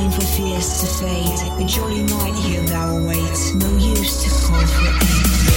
time for fears to fade. A jolly night here thou awaits. No use to call for aid.